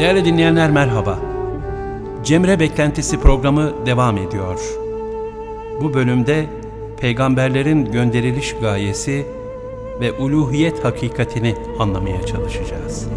Değerli dinleyenler merhaba. Cemre Beklentisi programı devam ediyor. Bu bölümde peygamberlerin gönderiliş gayesi ve uluhiyet hakikatini anlamaya çalışacağız.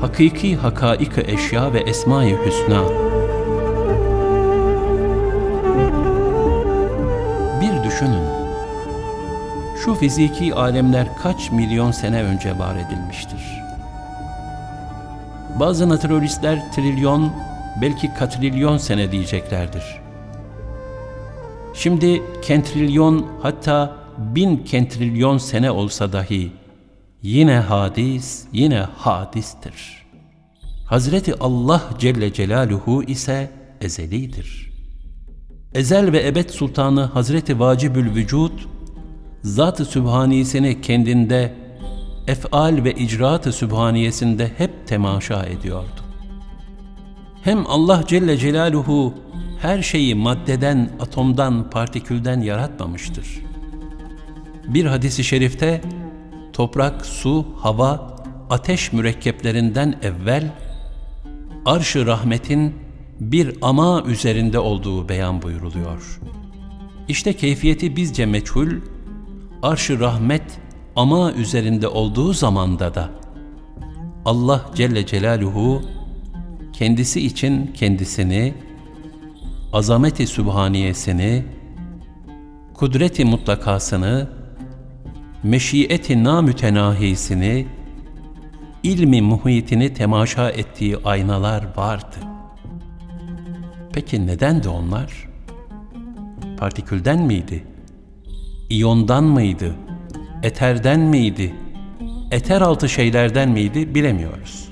Hakiki hakaik eşya ve esma-i hüsna Bir düşünün. Şu fiziki alemler kaç milyon sene önce var edilmiştir? Bazı naturalistler trilyon, belki katrilyon sene diyeceklerdir. Şimdi kentrilyon hatta bin kentrilyon sene olsa dahi yine hadis, yine hadistir. Hazreti Allah Celle Celaluhu ise ezelidir. Ezel ve ebed sultanı Hazreti Vacibül Vücud, Zat-ı Sübhaniyesini kendinde, efal ve icraat-ı Sübhaniyesinde hep temaşa ediyordu. Hem Allah Celle Celaluhu her şeyi maddeden, atomdan, partikülden yaratmamıştır. Bir hadisi şerifte toprak, su, hava, ateş mürekkeplerinden evvel arş-ı rahmetin bir ama üzerinde olduğu beyan buyuruluyor. İşte keyfiyeti bizce meçhul, arş-ı rahmet ama üzerinde olduğu zamanda da Allah Celle Celaluhu kendisi için kendisini, azameti sübhaniyesini, kudreti mutlakasını, meşiyeti namütenahisini, ilmi muhitini temaşa ettiği aynalar vardı. Peki nedendi onlar? Partikülden miydi? İyondan mıydı? Eterden miydi? Eter altı şeylerden miydi bilemiyoruz.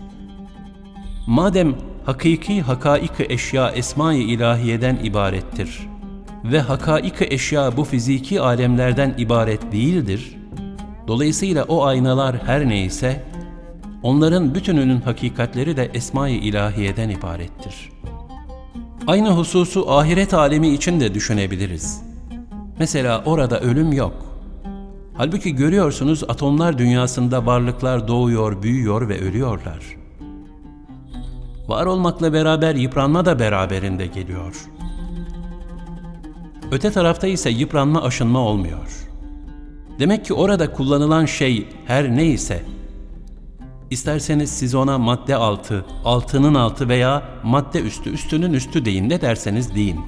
Madem hakiki hakaik eşya esma-i ilahiyeden ibarettir ve hakaik eşya bu fiziki alemlerden ibaret değildir, dolayısıyla o aynalar her neyse, onların bütününün hakikatleri de esma-i ilahiyeden ibarettir. Aynı hususu ahiret alemi için de düşünebiliriz. Mesela orada ölüm yok. Halbuki görüyorsunuz atomlar dünyasında varlıklar doğuyor, büyüyor ve ölüyorlar. Var olmakla beraber yıpranma da beraberinde geliyor. Öte tarafta ise yıpranma aşınma olmuyor. Demek ki orada kullanılan şey her neyse, isterseniz siz ona madde altı, altının altı veya madde üstü, üstünün üstü deyin ne derseniz deyin.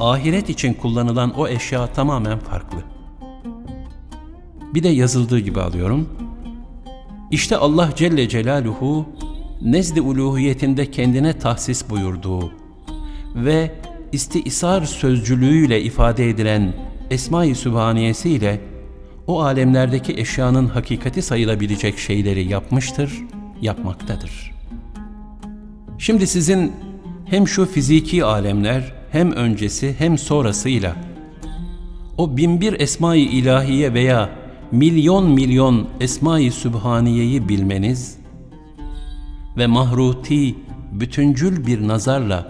Ahiret için kullanılan o eşya tamamen farklı. Bir de yazıldığı gibi alıyorum. İşte Allah Celle Celaluhu nezd-i uluhiyetinde kendine tahsis buyurduğu ve istiisar sözcülüğüyle ifade edilen Esma-i Sübhaniyesi ile o alemlerdeki eşyanın hakikati sayılabilecek şeyleri yapmıştır, yapmaktadır. Şimdi sizin hem şu fiziki alemler hem öncesi hem sonrasıyla o binbir esma-i ilahiye veya milyon milyon esma-i sübhaniyeyi bilmeniz ve mahruti, bütüncül bir nazarla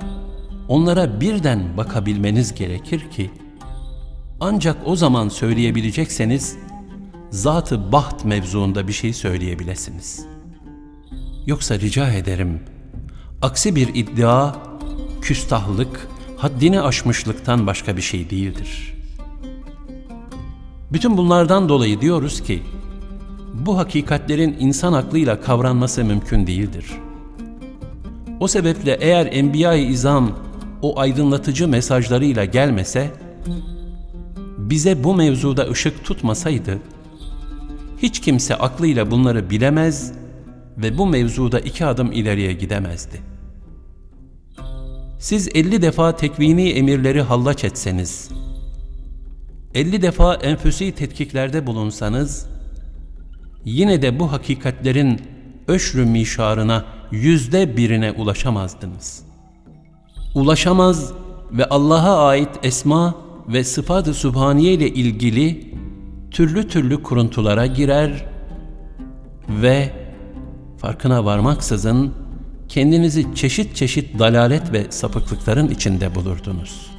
onlara birden bakabilmeniz gerekir ki, ancak o zaman söyleyebilecekseniz, zatı baht mevzuunda bir şey söyleyebilesiniz. Yoksa rica ederim, aksi bir iddia, küstahlık, haddini aşmışlıktan başka bir şey değildir. Bütün bunlardan dolayı diyoruz ki, bu hakikatlerin insan aklıyla kavranması mümkün değildir. O sebeple eğer Enbiya-i İzam o aydınlatıcı mesajlarıyla gelmese, bize bu mevzuda ışık tutmasaydı, hiç kimse aklıyla bunları bilemez ve bu mevzuda iki adım ileriye gidemezdi. Siz elli defa tekvini emirleri hallaç etseniz, elli defa enfüsi tetkiklerde bulunsanız, yine de bu hakikatlerin öşrü mişarına yüzde birine ulaşamazdınız. Ulaşamaz ve Allah'a ait esma ve sıfat-ı sübhaniye ile ilgili türlü türlü kuruntulara girer ve farkına varmaksızın kendinizi çeşit çeşit dalalet ve sapıklıkların içinde bulurdunuz.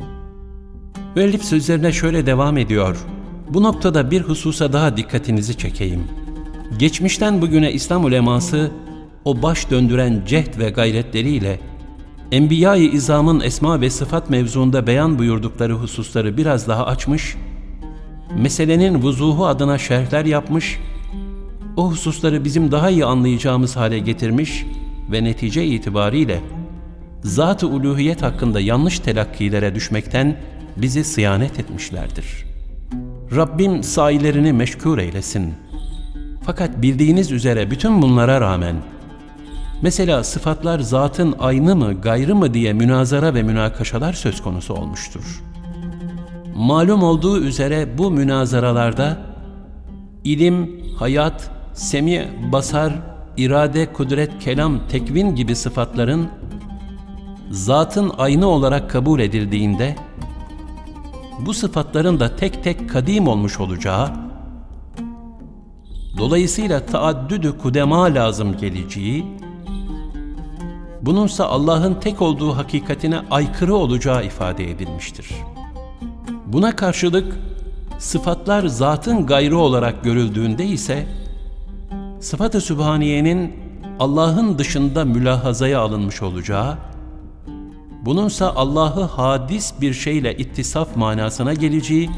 Müellif sözlerine şöyle devam ediyor. Bu noktada bir hususa daha dikkatinizi çekeyim. Geçmişten bugüne İslam uleması o baş döndüren cehd ve gayretleriyle Enbiya-i İzam'ın esma ve sıfat mevzuunda beyan buyurdukları hususları biraz daha açmış, meselenin vuzuhu adına şerhler yapmış, o hususları bizim daha iyi anlayacağımız hale getirmiş ve netice itibariyle zat-ı uluhiyet hakkında yanlış telakkilere düşmekten bizi sıyanet etmişlerdir. Rabbim sahilerini meşgul eylesin. Fakat bildiğiniz üzere bütün bunlara rağmen Mesela sıfatlar zatın aynı mı, gayrı mı diye münazara ve münakaşalar söz konusu olmuştur. Malum olduğu üzere bu münazaralarda ilim, hayat, semi, basar, irade, kudret, kelam, tekvin gibi sıfatların zatın aynı olarak kabul edildiğinde bu sıfatların da tek tek kadim olmuş olacağı, dolayısıyla taaddüdü kudema lazım geleceği, bununsa Allah'ın tek olduğu hakikatine aykırı olacağı ifade edilmiştir. Buna karşılık sıfatlar zatın gayrı olarak görüldüğünde ise sıfat-ı sübhaniyenin Allah'ın dışında mülahazaya alınmış olacağı, bununsa Allah'ı hadis bir şeyle ittisaf manasına geleceği,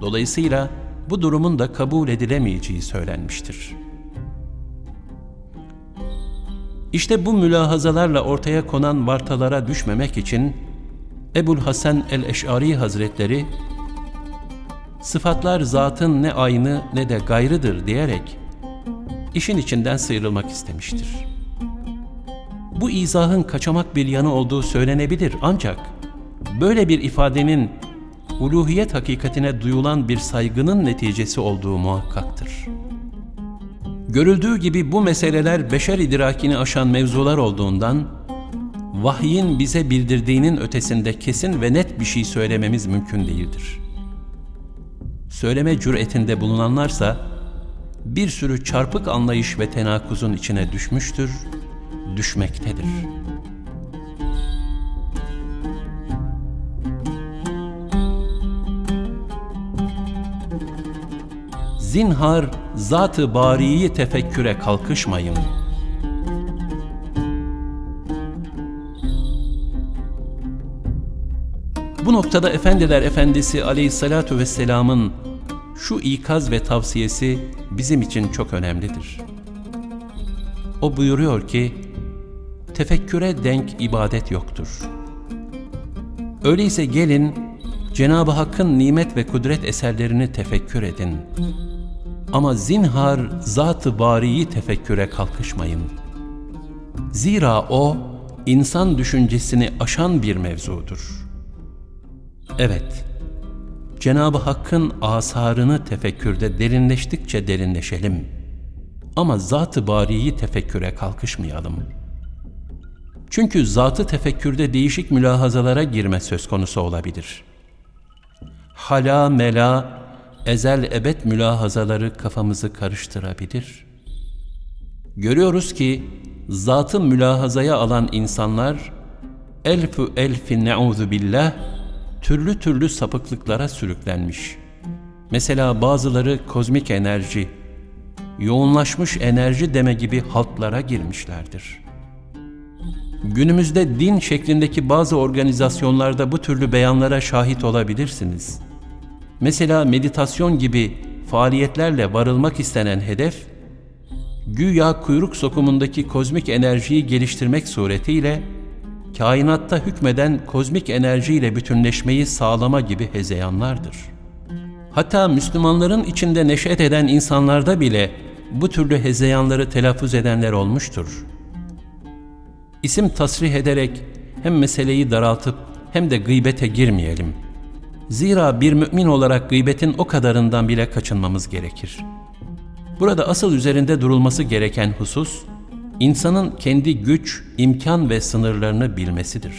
dolayısıyla bu durumun da kabul edilemeyeceği söylenmiştir.'' İşte bu mülahazalarla ortaya konan vartalara düşmemek için Ebul Hasan el-Eş'ari Hazretleri sıfatlar zatın ne aynı ne de gayrıdır diyerek işin içinden sıyrılmak istemiştir. Bu izahın kaçamak bir yanı olduğu söylenebilir ancak böyle bir ifadenin uluhiyet hakikatine duyulan bir saygının neticesi olduğu muhakkaktır.'' Görüldüğü gibi bu meseleler beşer idrakini aşan mevzular olduğundan, vahyin bize bildirdiğinin ötesinde kesin ve net bir şey söylememiz mümkün değildir. Söyleme cüretinde bulunanlarsa, bir sürü çarpık anlayış ve tenakuzun içine düşmüştür, düşmektedir.'' zinhar zat-ı bariyi tefekküre kalkışmayın. Bu noktada Efendiler Efendisi Aleyhissalatu vesselamın şu ikaz ve tavsiyesi bizim için çok önemlidir. O buyuruyor ki, tefekküre denk ibadet yoktur. Öyleyse gelin, Cenab-ı Hakk'ın nimet ve kudret eserlerini tefekkür edin. Ama zinhar zat-ı bariyi tefekküre kalkışmayın. Zira o, insan düşüncesini aşan bir mevzudur. Evet, Cenab-ı Hakk'ın asarını tefekkürde derinleştikçe derinleşelim. Ama zat-ı bariyi tefekküre kalkışmayalım. Çünkü zatı tefekkürde değişik mülahazalara girme söz konusu olabilir. Hala mela ezel ebed mülahazaları kafamızı karıştırabilir. Görüyoruz ki zatı mülahazaya alan insanlar elfu elfin ne'udhu billah türlü türlü sapıklıklara sürüklenmiş. Mesela bazıları kozmik enerji, yoğunlaşmış enerji deme gibi haltlara girmişlerdir. Günümüzde din şeklindeki bazı organizasyonlarda bu türlü beyanlara şahit olabilirsiniz.'' Mesela meditasyon gibi faaliyetlerle varılmak istenen hedef, güya kuyruk sokumundaki kozmik enerjiyi geliştirmek suretiyle, kainatta hükmeden kozmik enerjiyle bütünleşmeyi sağlama gibi hezeyanlardır. Hatta Müslümanların içinde neşet eden insanlarda bile bu türlü hezeyanları telaffuz edenler olmuştur. İsim tasrih ederek hem meseleyi daraltıp hem de gıybete girmeyelim.'' Zira bir mümin olarak gıybetin o kadarından bile kaçınmamız gerekir. Burada asıl üzerinde durulması gereken husus, insanın kendi güç, imkan ve sınırlarını bilmesidir.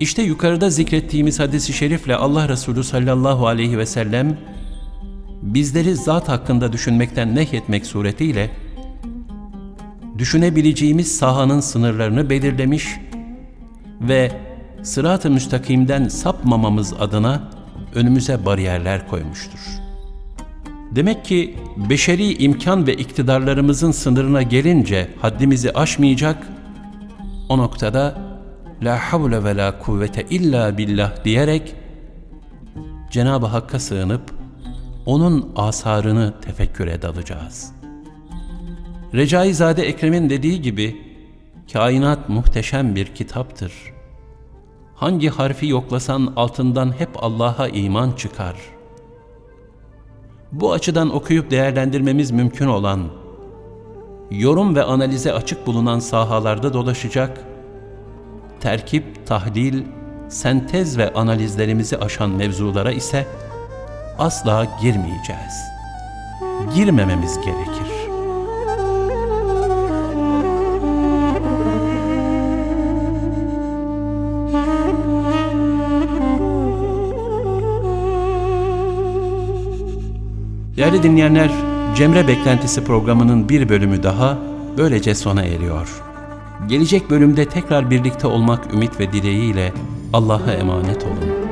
İşte yukarıda zikrettiğimiz hadisi şerifle Allah Resulü sallallahu aleyhi ve sellem, bizleri zat hakkında düşünmekten nehyetmek suretiyle, düşünebileceğimiz sahanın sınırlarını belirlemiş ve sırat-ı müstakimden sapmamamız adına önümüze bariyerler koymuştur. Demek ki beşeri imkan ve iktidarlarımızın sınırına gelince haddimizi aşmayacak, o noktada la havle ve la kuvvete illa billah diyerek Cenab-ı Hakk'a sığınıp onun asarını tefekküre dalacağız. Recaizade Ekrem'in dediği gibi kainat muhteşem bir kitaptır. Hangi harfi yoklasan altından hep Allah'a iman çıkar. Bu açıdan okuyup değerlendirmemiz mümkün olan, yorum ve analize açık bulunan sahalarda dolaşacak, terkip, tahlil, sentez ve analizlerimizi aşan mevzulara ise asla girmeyeceğiz. Girmememiz gerekir. Değerli dinleyenler, Cemre Beklentisi programının bir bölümü daha böylece sona eriyor. Gelecek bölümde tekrar birlikte olmak ümit ve dileğiyle Allah'a emanet olun.